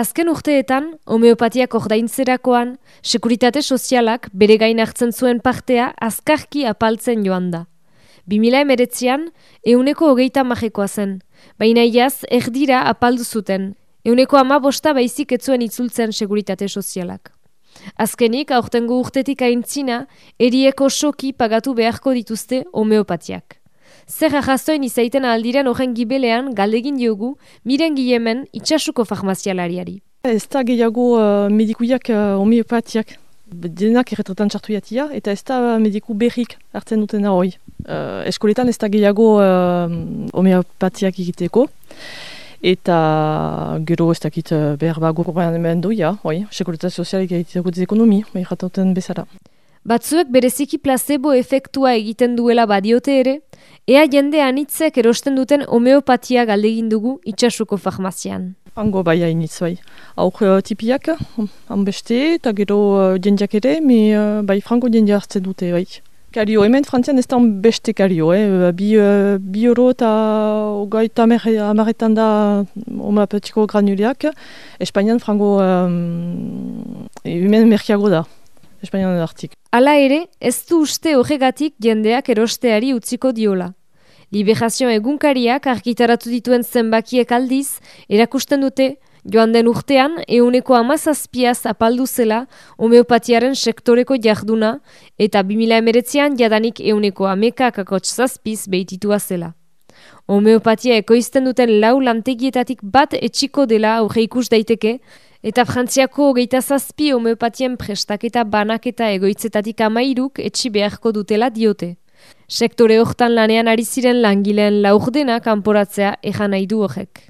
Azken urteetan, homeopatiak ordaintzerakoan, sekuritate sozialak bere gain hartzen zuen partea azkarki apaltzen joan da. 2000 emeretzean, euneko hogeita majekoa zen, baina iaz erdira apaldu zuten, euneko ama bosta baizik etzuen itzultzen sekuritate sozialak. Azkenik, aurtengo urtetik aintzina, erieko soki pagatu beharko dituzte homeopatiak. Zer ahazoin izaiten aldiren horren gibelean galdegin diogu miren gilemen itxasuko farmazialariari. Ez da gehiago uh, medikuiak uh, homeopatiak. Denak erretretan txartu jatia, eta ez da mediku berrik hartzen duten hori. Uh, eskoletan ez da gehiago uh, homeopatiak egiteko. Eta gero ez dakit uh, behar bago korrean hemen duia, hoi, sekuleta sozialik egiteko ekonomi, behar bezala. Batzuek bereziki placebo efektua egiten duela badiote ere, ea jende anitzek erosten duten homeopatia galdegin dugu itxasuko farmazian. Ango bai hainitz bai. Auk uh, tipiak, hanbeste, eta gero uh, jendeak ere, mi uh, bai franko jende hartzen dute bai. Kario, hemen frantzian ez da beste kario, eh? bi, uh, bi euro eta ogai eta amaretan da homeopatiko granuleak, Espainian frango um, hemen merkiago da. Espainian artik. Hala ere, ez du uste horregatik jendeak erosteari utziko diola. Liberazio egunkariak argitaratu dituen zenbakiek aldiz, erakusten dute, joan den urtean, euneko amazazpiaz apaldu zela homeopatiaren sektoreko jarduna, eta 2000 emeretzean jadanik euneko amekak zazpiz behititua zela. Homeopatia ekoizten duten lau lantegietatik bat etxiko dela aurre ikus daiteke, Eta frantziako hogeita zazpi homeopatien prestaketa banaketa egoitzetatik amairuk etxi beharko dutela diote. Sektore hortan lanean ari ziren langileen laurdena kanporatzea ejan nahi du horrek.